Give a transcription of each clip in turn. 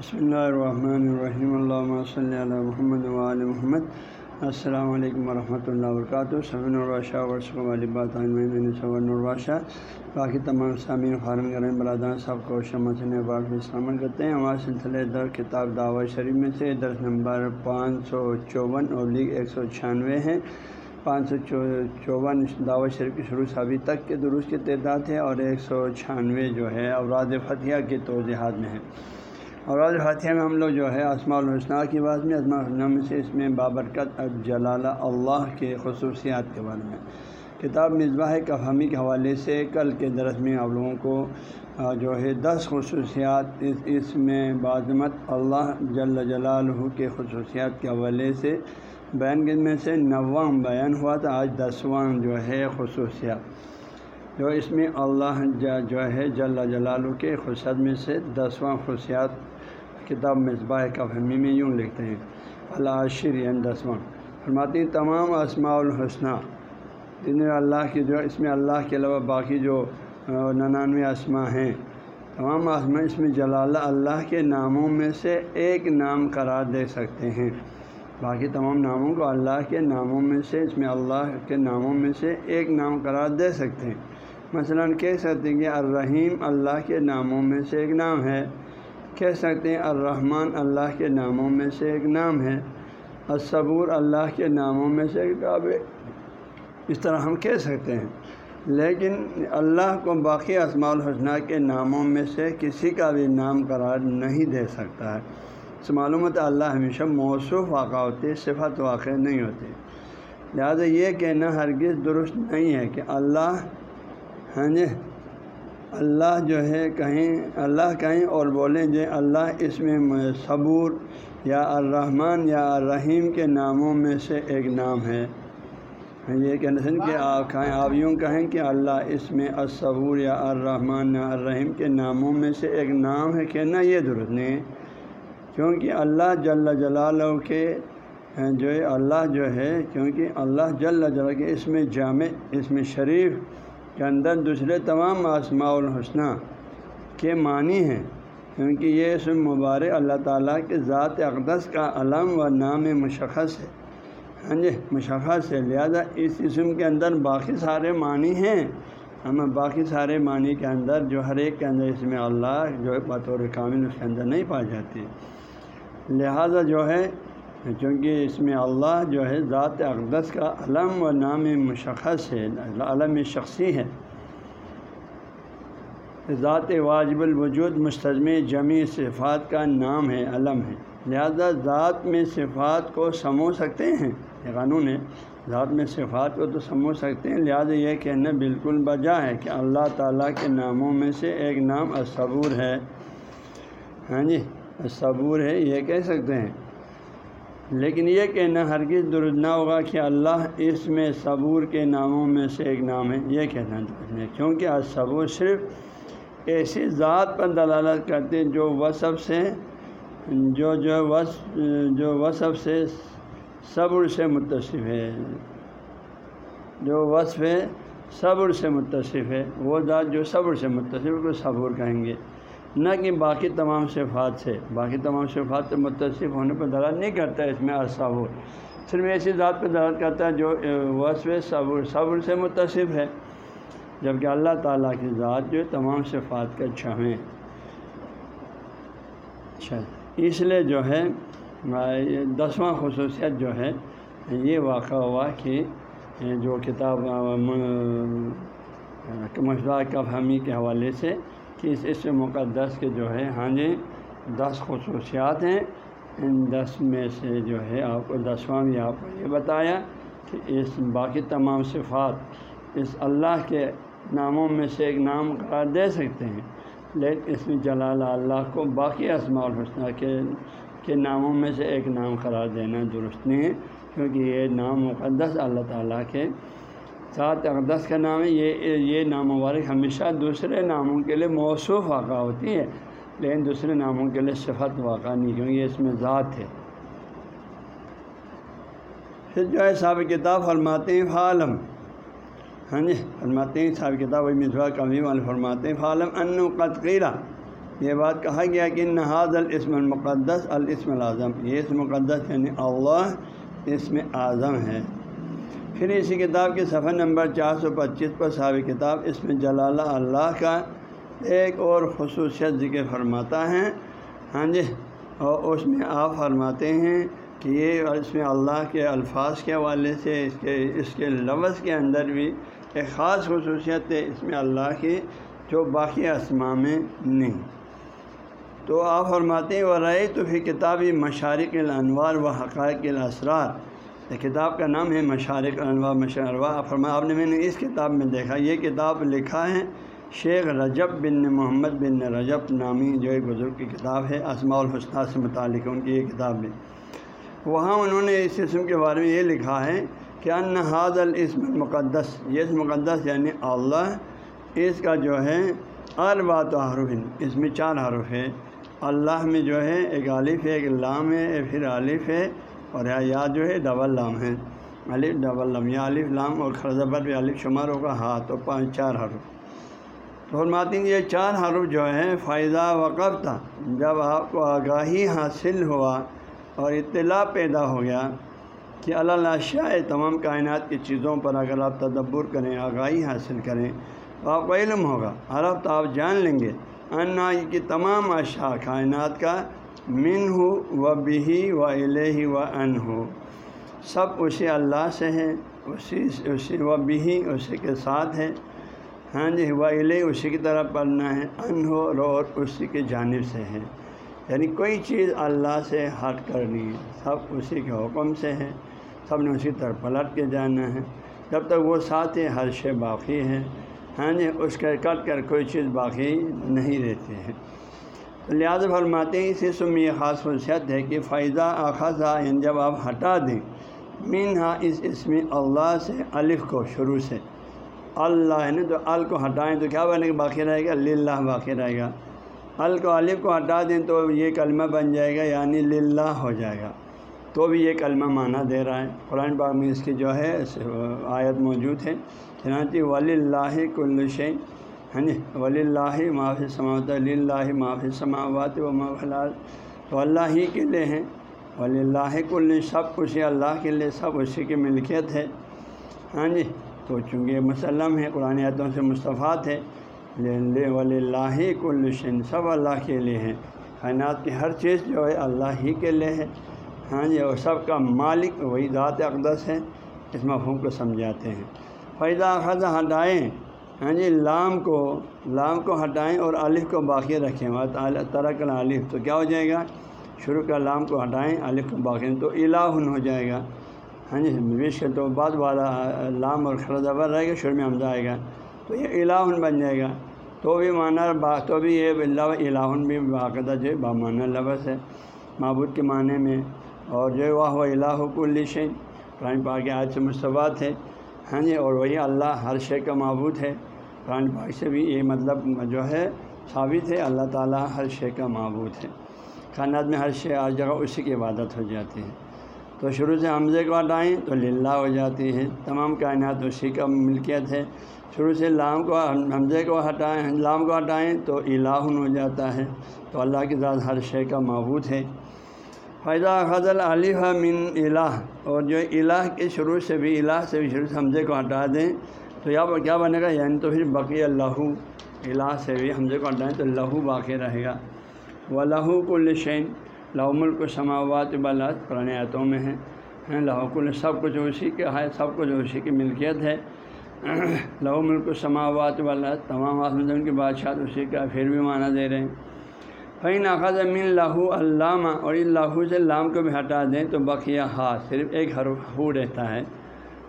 بسم اللہ الرحمن الرحیم اللہ صلی علیہ محمد وعلی محمد۔ السلام علیکم ورحمۃ اللہ وبرکاتہ۔ صبن الراشہ ورث والی بات صبن باقی تمام سامعین خارن کریں برادان صاحب کو شمسن اباد میں شامل کرتے ہیں۔ ہمارے سلسلے در کتاب دعوت شریف میں سے درس نمبر پانچ سو چوون اور لیگ ایک سو چھیانوے ہیں پانچ سو چوون دعوت شریف کی شروع سے ابھی تک کے درست کی تعداد ہے اور ایک سو چھیانوے جو ہے، اوراد فتح کے توضیحات میں ہے۔ اوراد فتح میں ہم لوگ جو ہے اسماء الحسنہ کی بات میں اسماء الحسنہ میں سے اس میں بابرکت اب جلالہ اللہ کے خصوصیات کے بارے میں۔ کتاب مصباح کفہمی کے حوالے سے کل کے درس میں آپ لوگوں کو جو ہے دس خصوصیات اس اس میں بازمت اللہ جل جلالہ کے خصوصیات کے حوالے سے بیان کے میں سے نواں بیان ہوا تھا، آج دسواں جو ہے خصوصیات۔ جو اس میں اللہ جو ہے جل جلالہ کے خصوصیات میں سے دسواں خصوصیات کتاب مصباح کا فہمی میں یوں لکھتے ہیں۔ العشر یعنی دسواں۔ فرماتی تمام اسماع الحسنہ جن اللہ کی جو اس میں اللہ کے علاوہ باقی جو ننانوے اسما ہیں، تمام اسما اس میں جلالہ اللہ کے ناموں میں سے ایک نام قرار دے سکتے ہیں۔ باقی تمام ناموں کو اللہ کے ناموں میں سے، اس میں اللہ کے ناموں میں سے ایک نام قرار دے سکتے ہیں۔ مثلا کہہ سکتے ہیں کہ الرحیم اللہ کے ناموں میں سے ایک نام ہے۔ کہہ سکتے ہیں الرحمن اللہ کے ناموں میں سے ایک نام ہے۔ الصبور اللہ کے ناموں میں سے ایک ہے اس طرح ہم کہہ سکتے ہیں۔ لیکن اللہ کو باقی اسماع الحسنہ کے ناموں میں سے کسی کا بھی نام قرار نہیں دے سکتا۔ ہے اس معلومات اللہ ہمیشہ موصوف واقع ہوتی صفت واقع نہیں ہوتی لہٰذا یہ کہنا ہرگز درست نہیں ہے کہ اللہ ہاں جی۔ اللہ جو ہے کہیں، اللہ کہیں اور بولیں جو اللہ اس میں صبور یا الرحمن یا الرحیم کے ناموں میں سے ایک نام ہے۔ ہاں جی، یہ کہنا کہ آپ کہیں، آپ یوں کہیں کہ اللہ اس میں الصبور یا الرحمن یا الرحیم کے ناموں میں سے ایک نام ہے کہنا یہ درست نہیں۔ ہے کیونکہ اللہ جل جلالہ کے جو ہے اللہ جو ہے، کیونکہ اللہ جل جلال کے اس میں جامع، اس میں شریف کے اندر دوسرے تمام آسماء الحسنہ کے معنی ہیں، کیونکہ یہ اسم مبارک اللہ تعالیٰ کے ذات اقدس کا علم و نام مشخص ہے۔ ہاں جی مشخص ہے۔ لہذا اس اسم کے اندر باقی سارے معنی ہیں۔ ہمیں باقی سارے معنی کے اندر جو ہر ایک کے اندر اس میں اللہ جو ہے بطور کامل اس کے اندر نہیں پائی جاتی۔ لہذا جو ہے چونکہ اس میں اللہ جو ہے ذات اقدس کا علم و نام مشخص ہے، علم شخصی ہے۔ ذات واجب الوجود مستظم جمی صفات کا نام ہے، علم ہے۔ لہذا ذات میں صفات کو سمو سکتے ہیں۔ یہ قانون ہے۔ ذات میں صفات کو تو سمجھ سکتے ہیں، لہٰذا یہ کہنا بالکل بجا ہے کہ اللہ تعالیٰ کے ناموں میں سے ایک نام الصبور ہے۔ ہاں جی الصبور ہے، یہ کہہ سکتے ہیں۔ لیکن یہ کہنا ہرگز درست نہ ہوگا کہ اللہ اس میں صبور کے ناموں میں سے ایک نام ہے۔ یہ کہنا درست نہیں، کیونکہ الصبور صرف ایسی ذات پر دلالت کرتے جو وصف سے، جو جو وصف جو وصف سے صبر سے متصف ہے۔ جو وصف ہے صبر سے متصف ہے، وہ ذات جو صبر سے متصف کو صبر کہیں گے۔ نہ کہ باقی تمام صفات سے۔ باقی تمام صفات سے متصف ہونے پر دلال نہیں کرتا ہے اس میں اصبر صرف ایسی ذات پہ دلال کرتا ہے جو وصف صبر صبر سے متصف ہے۔ جبکہ اللہ تعالیٰ کی ذات جو تمام صفات کا چھویں اچھا اس لیے جو ہے دسواں خصوصیت جو ہے، یہ واقع ہوا کہ جو کتاب مشرہ کا فہمی کے حوالے سے کہ اس اس مقدس کے جو ہے ہاں جی دس خصوصیات ہیں۔ ان دس میں سے جو ہے آپ کو، دسواں بھی آپ کو یہ بتایا کہ اس باقی تمام صفات اس اللہ کے ناموں میں سے ایک نام قرار دے سکتے ہیں۔ لیکن اس میں جلال اللہ کو باقی اسماع الحسنہ کے کے ناموں میں سے ایک نام قرار دینا درست نہیں ہے، کیونکہ یہ نام مقدس اللہ تعالیٰ کے سات اقدس کا نام ہے، یہ یہ نام مبارک ہمیشہ دوسرے ناموں کے لیے موصوف واقع ہوتی ہے، لیکن دوسرے ناموں کے لیے صفت واقع نہیں، کیونکہ اس میں ذات ہے۔ پھر جو ہے صاحب کتاب، فرماتے ہیں فعالم ہاں جی فرماتے ہیں صاحب کتاب وہی مصباح کبھی والے فرماتے ہیں۔ فعالم ان قطقیرہ یہ بات کہا گیا کہ نہاد الاسم المقدس، الاسم العظم۔ یہ اسم مقدس یعنی اللہ، اسم اعظم ہے۔ پھر اسی کتاب کے صفحہ نمبر چار سو پچیس پر صحابی کتاب اس میں جلالہ اللہ کا ایک اور خصوصیت ذکر فرماتا ہے۔ ہاں جی اور اس میں آپ فرماتے ہیں کہ یہ اس میں اللہ کے الفاظ کے حوالے سے، اس کے اس کے لفظ کے اندر بھی ایک خاص خصوصیت ہے اس میں اللہ کی، جو باقی اسماء میں نہیں۔ تو آپ فرماتے ہیں وہ رائے تو پھر کتابی مشارق الانوار و حقائق الاسرار کتاب کا نام ہے مشارق الانوار مشاروا فرما آپ نے میں نے اس کتاب میں دیکھا، یہ کتاب لکھا ہے شیخ رجب بن محمد بن رجب نامی، جو ایک بزرگ کی کتاب ہے اسماع الحسنہ سے متعلق ان کی یہ کتاب بھی وہاں انہوں نے اس اسم کے بارے میں یہ لکھا ہے کہ ان حاد الاسم المقدس، یہ اس مقدس یعنی اللہ، اس کا جو ہے البات حروف، اس میں چار حروف ہے اللہ میں جو ہے، ایک عالف ہے، ایک لام ہے، پھر عالف ہے اور یا جو ہے ڈبل لام ہے عالف ڈبل لام، یا عالف لام اور خرضبر بھی عالف شمار ہوگا۔ ہاتھ تو پانچ، چار حروف۔ تو فرماتی ہیں یہ چار حروف جو ہیں، فائدہ وقف تھا جب آپ کو آگاہی حاصل ہوا اور اطلاع پیدا ہو گیا کہ اللہ شاہ تمام کائنات کی چیزوں پر اگر آپ تدبر کریں، آگاہی حاصل کریں، تو آپ کو علم ہوگا۔ عرب تو آپ جان لیں گے۔ انا کی تمام اشیاء کائنات کا من ہو و بھی و الہ و ان ہو سب اسی اللہ سے ہے اسی اسی و بھی اسی کے ساتھ ہے ہاں جی و الہ اسی کی طرح پڑھنا ہے ان ہو اور اسی کی جانب سے ہے یعنی کوئی چیز اللہ سے ہٹ کرنی ہے، سب اسی کے حکم سے ہے سب نے اسی طرح پلٹ کے جانا ہے۔ جب تک وہ ساتھ ہے ہر شے باقی ہے۔ ہاں جی اس کے کٹ کر کوئی چیز باقی نہیں رہتی ہے۔ لہٰذا فرماتے ہیں اسی سم یہ خاص خصوصیت ہے کہ فائدہ آخذہ یعنی جب آپ ہٹا دیں مین ہاں اس اسم اللہ سے، الف کو شروع سے۔ اللہ ہے نا تو ال کو ہٹائیں تو کیا بنے گا؟ باقی رہے گا، للہ باقی رہے گا۔ ال کو الف کو ہٹا دیں تو یہ کلمہ بن جائے گا یعنی للہ ہو جائے گا۔ تو بھی یہ کلمہ معنی دے رہا ہے۔ قرآن پاک میں اس کی جو ہے آیت موجود ہے۔ چنانچہ ولی اللہ کل شعین ہاں جی ولی اللہ معافی سماوت اللہ معافی سماوات و مفلال تو اللہ ہی کے لیے ہیں۔ ولی اللہ کل سب کچھ اللہ کے لیے سب اسی کی ملکیت ہے۔ ہاں جی تو چونکہ مسلم ہے قرآن آیتوں سے مصطفیٰ ہے۔ ولی اللہ کل شن سب اللہ کے لیے ہیں۔ کائنات کی ہر چیز جو ہے، اللہ ہی کے لیے ہے۔ ہاں جی اور سب کا مالک وہی ذات اقدس ہے اس مفہوم کو سمجھاتے ہیں۔ فائدہ خزہ ہٹائیں ہاں جی لام کو لام کو ہٹائیں اور الف کو باقی رکھیں۔ ترک الف۔ تو کیا ہو جائے گا؟ شروع کا لام کو ہٹائیں، الف کو باقی تو الہن ہو جائے گا۔ ہاں جی بیش کے تو بعد والا لام اور خرضبر رہے گا، شروع میں حمزہ آئے گا۔ تو یہ الہن بن جائے گا۔ تو بھی معنی با، تو بھی یہ الہن بھی باقاعدہ جو بامانہ لفظ ہے، معبود کے معنی میں۔ اور جو واہ و الہ کلشین قرآن پاک آج سے مصطفیٰ ہے۔ ہاں جی اور وہی اللہ ہر شے کا معبود ہے۔ قرآن پاک سے بھی یہ مطلب جو ہے ثابت ہے، اللہ تعالیٰ ہر شے کا معبود ہے۔ کائنات میں ہر شے ہر جگہ اسی کی عبادت ہو جاتی ہے۔ تو شروع سے حمزے کو ہٹائیں تو للہ ہو جاتی ہے۔ تمام کائنات اسی کا ملکیت ہے۔ شروع سے لام کو حمزے کو ہٹائیں، لام کو ہٹائیں تو الہن ہو جاتا ہے۔ تو اللہ کی ذات ہر شے کا معبود ہے۔ فائدہ خضل الف من الہ اور جو الہ کے شروع سے بھی، الہ سے بھی شروع سے حمزے کو ہٹا دیں۔ تو یہاں پر کیا بنے گا یعنی تو پھر بقی اللہ الہ سے بھی حمزے کو ہٹائیں تو لہو باقی رہے گا۔ و لہو کل شین لہو ملک سماوات بلات پرانے آیتوں میں ہیں، لہو کل سب کچھ اسی کے ہے، سب کچھ اسی کی ملکیت ہے۔ لہو ملک سماوات والا تمام آسمن کی بادشاہ اسی کا پھر بھی معنی دے رہے ہیں۔ فین اخذ من لہو علامہ اور ان لہو سے لام کو بھی ہٹا دیں تو بقیہ ہا، صرف ایک حرف ہو رہتا ہے۔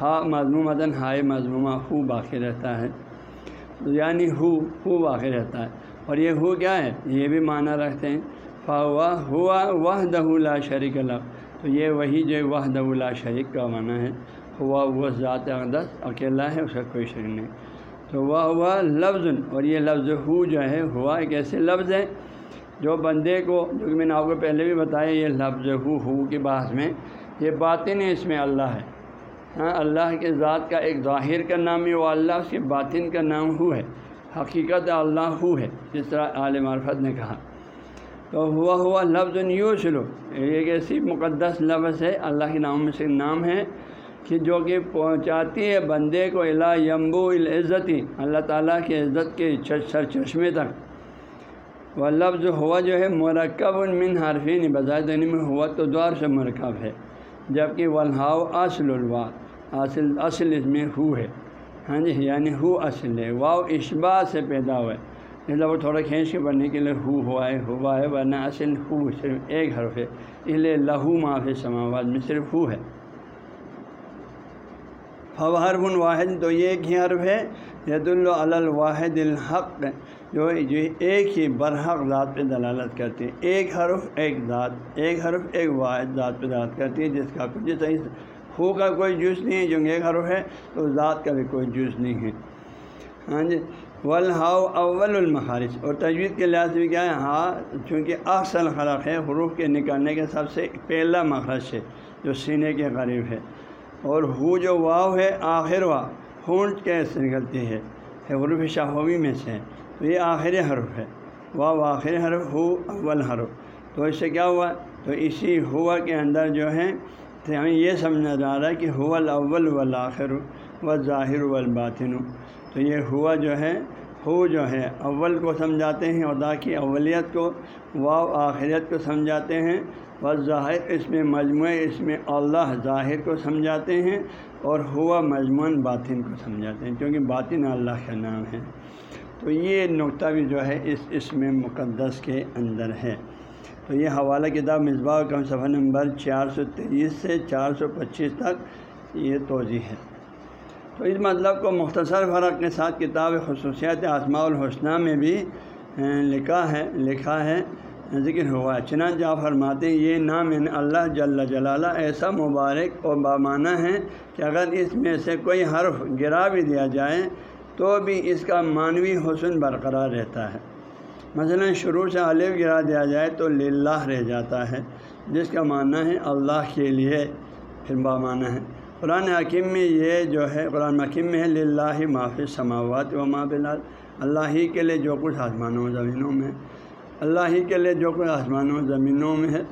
ہا مضمومتاً ہائے مضمومہ ہو باقی رہتا ہے۔ یعنی ہو ہو باقی رہتا ہے۔ اور یہ ہو کیا ہے؟ یہ بھی معنی رکھتے ہیں۔ فا ہوا ہوا وہ دہ شریک اللہ تو یہ وہی جو وہ دہ شریک کا معنی ہے۔ ہوا، وہ ذات اقدس، اکیلا ہے، اس کا کوئی شریک نہیں۔ تو وہ ہوا لفظ اور یہ لفظ ہو جو ہے، ہوا ایک ایسے لفظ ہے جو بندے کو، جو کہ میں نے آپ کو پہلے بھی بتایا، یہ لفظ ہو ہو کے بعض میں، یہ باطن اس میں اللہ ہے۔ ہاں اللہ کے ذات کا ایک ظاہر کا نام ہے، وہ اللہ اس کے باطن کا نام ہو ہے، حقیقت اللہ ہو ہے، جس طرح عالم عرفت نے کہا۔ تو ہوا ہوا لفظ یوں سلو ایک ایسی مقدس لفظ ہے، اللہ کے نام میں سے نام ہے کہ جو کہ پہنچاتی ہے بندے کو، الا یمبو العزتی، اللہ تعالیٰ کی عزت کے سر چشمے تک۔ وہ لفظ ہوا جو ہے، مرکب من حرفین بذات دینی میں ہوا تو دوار سے مرکب ہے جبکہ ولہاؤ اصل الوا۔ اصل اصل اس میں ہو ہے۔ ہاں جی یعنی ہو اصل ہے۔ واؤ اشبا سے پیدا ہوا ہے مطلب وہ تھوڑا کھینچ کے پڑھنے کے لیے ہو ہوا ہے ہوا ہے، ورنہ اصل ہو صرف ایک حرف ہے۔ اس لیے لہو معاف سماواد میں صرف ہو ہے۔ فوہر بن واحد تو یہ ایک ہی حرف ہے۔ ید الواحد الحق، جو جو ایک ہی برحق ذات پہ دلالت کرتی ہے ایک حرف ایک ذات، ایک حرف ایک واحد ذات پہ دلالت کرتی ہے جس کا کچھ صحیح ہو کا کوئی جوس نہیں ہے، جو ایک حرف ہے، تو ذات کا بھی کوئی جوس نہیں ہے۔ ہاں جی۔ ولہاؤ اول المخارج اور تجویز کے لحاظ سے کیا ہے؟ ہاں چونکہ اصل خلق ہے، حروف کے نکالنے کے سب سے پہلا مخرج ہے، جو سینے کے قریب ہے۔ اور ہو جو واؤ ہے، آخر وا ہونٹ کیسے نکلتی ہے حروف شاہوی میں سے تو یہ آخر حرف ہے۔ واؤ آخر حرف ہو اول حرف تو اس سے کیا ہوا؟ تو اسی ہوا کے اندر جو ہے تو ہمیں یہ سمجھنا جا رہا ہے کہ ہو الاول والآخر و ظاہر والباطن۔ تو یہ ہوا جو ہے، ہو جو ہے، اول کو سمجھاتے ہیں ادا کی اولیت کو واؤ آخریت کو سمجھاتے ہیں۔ و ظاہر، اس میں مجموعہ، اس میں اللہ ظاہر کو سمجھاتے ہیں اور ہوا مجموعاً باطن کو سمجھاتے ہیں، کیونکہ باطن اللہ کا نام ہے۔ تو یہ نقطہ بھی جو ہے، اس اس میں مقدس کے اندر ہے۔ تو یہ حوالہ کتاب مصباح کا صفحہ نمبر چار سو تیئیس سے چار سو پچیس تک یہ توضیع ہے۔ تو اس مطلب کو مختصر فرق کے ساتھ کتاب خصوصیات آسماء الحسنہ میں بھی لکھا ہے لکھا ہے، ذکر ہوا چنانچہ فرماتے ہیں، یہ نام اللہ جل جلالہ ایسا مبارک اور بامانہ ہے کہ اگر اس میں سے کوئی حرف گرا بھی دیا جائے تو بھی اس کا معنوی حسن برقرار رہتا ہے۔ مثلا شروع سے الف گرا دیا جائے تو للہ رہ جاتا ہے، جس کا معنی ہے اللہ کے لیے پھر بامانہ ہے۔ قرآن حکیم میں یہ جو ہے، قرآن حکیم میں ہے لاہ معافی سماوات و ماں بلال اللہ ہی کے لیے جو کچھ آسمانوں زمینوں میں اللہ ہی کے لیے جو کچھ آسمانوں زمینوں میں ہے۔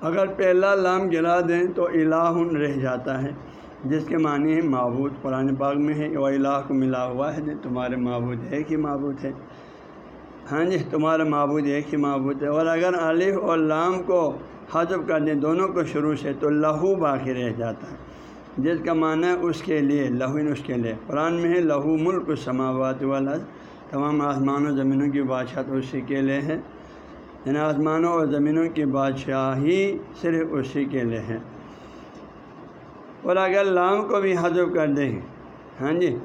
اگر پہلا لام گرا دیں تو الہ رہ جاتا ہے، جس کے معنی ہے معبود۔ قرآن پاک میں ہے وہ الہ کو ملا ہوا ہے تمہارے معبود ایک ہی معبود ہے۔ ہاں جی تمہارا معبود ایک ہی معبود ہے۔ اور اگر الف اور لام کو حذف کر دیں، دونوں کو شروع سے تو لہو باقی رہ جاتا ہے۔ جس کا معنی ہے اس کے لیے، لہو اس کے لیے۔ قرآن میں ہے، لہو ملک سماوات والا تمام آسمان و زمینوں کی بادشاہ تو اسی کے لیے ہے یعنی آسمانوں اور زمینوں کی بادشاہی صرف اسی کے لیے ہے اور اگر لام کو بھی حذف کر دیں ہاں جی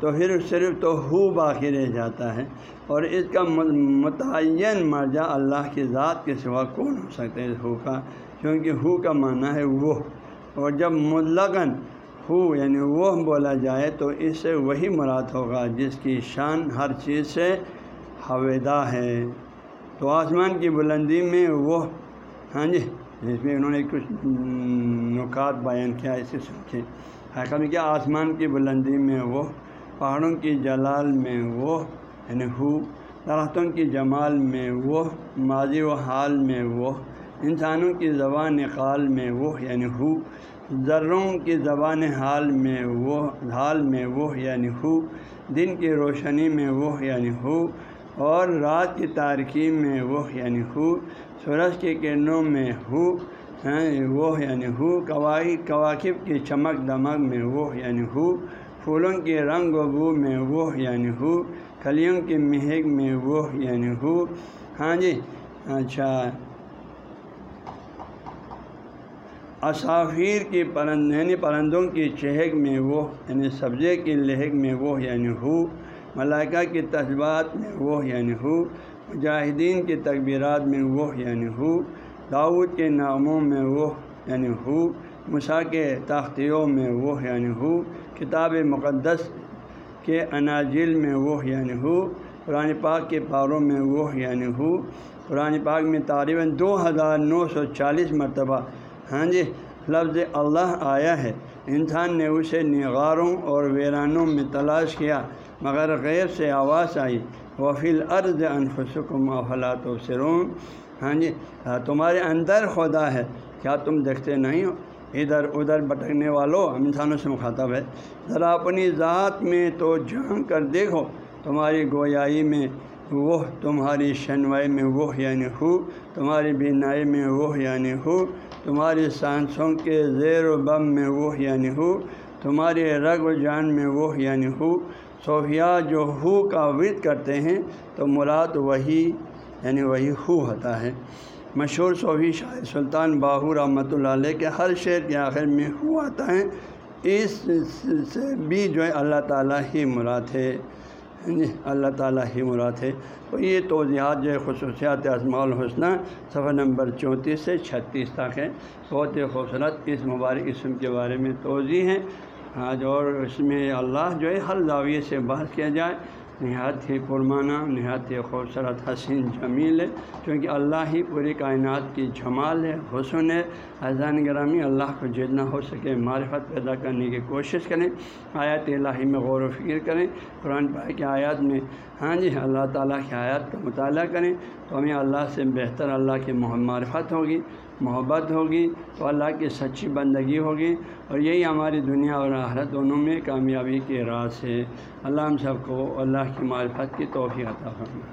تو پھر صرف تو ہو باقی رہ جاتا ہے اور اس کا متعین مرجع اللہ کی ذات کے سوا کون ہو سکتا ہے ہو کا؟ کیونکہ ہو کا معنی ہے وہ۔ اور جب ملغن ہو یعنی وہ بولا جائے تو اس سے وہی مراد ہوگا جس کی شان ہر چیز سے حویدہ ہے۔ تو آسمان کی بلندی میں وہ ہاں جی جس میں انہوں نے کچھ نکات بیان کیا اسے سوچے حقیقت کیا آسمان کی بلندی میں وہ پہاڑوں کی جلال میں وہ یعنی ہو، درختوں کی جمال میں وہ، ماضی و حال میں وہ، انسانوں کی زبان قال میں وہ یعنی ہو، ذروں کی زبان حال میں وہ، حال میں وہ یعنی ہو، دن کی روشنی میں وہ یعنی ہو، اور رات کی تارکی میں وہ یعنی ہو، سورج کی کرنوں میں ہو ہاں، وہ یعنی ہو کواقب کی چمک دمک میں وہ یعنی ہو پھولوں کے رنگ و بو میں وہ یعنی ہو۔ کلیوں کی مہک میں وہ یعنی ہو۔ ہاں جی اچھا۔ اصافیر کی پرند یعنی پرندوں کی چہک میں وہ یعنی سبزے کی لہک میں وہ یعنی ہو۔ ملائکہ کی تجبات میں وہ یعنی ہو۔ مجاہدین کی تقبیرات میں وہ یعنی ہو۔ داود کے ناموں میں وہ یعنی ہو۔ مسا کے تختیوں میں وہ یعنی ہو، کتاب مقدس کے اناجل میں وہ یعنی ہو، قرآن پاک کے پاروں میں وہ یعنی ہو۔ قرآن پاک میں تقریباً دو ہزار نو سو چالیس مرتبہ ہاں جی لفظ اللہ آیا ہے۔ انسان نے اسے نگاروں اور ویرانوں میں تلاش کیا، مگر غیر سے آواز آئی۔ وفیل عرض انفسکم افلاۃ و سرون ہاں جی ہاں، تمہارے اندر خدا ہے۔ کیا تم دیکھتے نہیں ہو؟ ادھر ادھر بھٹکنے والوں، ہم انسانوں سے مخاطب ہے ذرا اپنی ذات میں تو جھانک کر دیکھو، تمہاری گویائی میں وہ، تمہاری شنوائی میں وہ یعنی ہو، تمہاری بینائی میں وہ یعنی ہو، تمہاری سانسوں کے زیر و بم میں وہ یعنی ہو تمہاری رگ و جان میں وہ یعنی ہو۔ صوفیہ جو ہو کا ورد کرتے ہیں، تو مراد وہی یعنی وہی ہو ہوتا ہے۔ مشہور صوفی شاہ سلطان باہو رحمۃ اللہ علیہ کے ہر شعر کے آخر میں ہو آتا ہے۔ اس سے بھی جو ہے اللہ تعالیٰ ہی مراد ہے۔ جی اللہ تعالیٰ ہی مراد ہے۔ تو یہ توضیحات جو ہے خصوصیات اسماع الحسنہ صفحہ نمبر چونتیس سے چھتیس تک ہے بہت ہی خوبصورت اس مبارک اسم کے بارے میں توضیع ہیں آج اور اس میں اللہ جو ہے ہر زاویے سے بحث کیا جائے۔ نہایت ہی پرمانہ، نہایت ہی خوبصورت، حسین جمیل ہے کیونکہ اللہ ہی پوری کائنات کی جمال ہے، حسن ہے۔ حضان گرامی اللہ کو جتنا ہو سکے معرفت پیدا کرنے کی کوشش کریں۔ آیات الہی میں غور و فکر کریں۔ قرآن پاک کی آیات میں ہاں جی اللہ تعالیٰ کی آیات کا مطالعہ کریں۔ تو ہمیں اللہ سے بہتر، اللہ کی معرفت ہوگی۔ محبت ہوگی تو اللہ کی سچی بندگی ہوگی اور یہی ہماری دنیا اور آخرت دونوں میں کامیابی کے راز ہے۔ اللہ ہم سب کو اللہ کی معرفت کی توفیع عطا فرمائے۔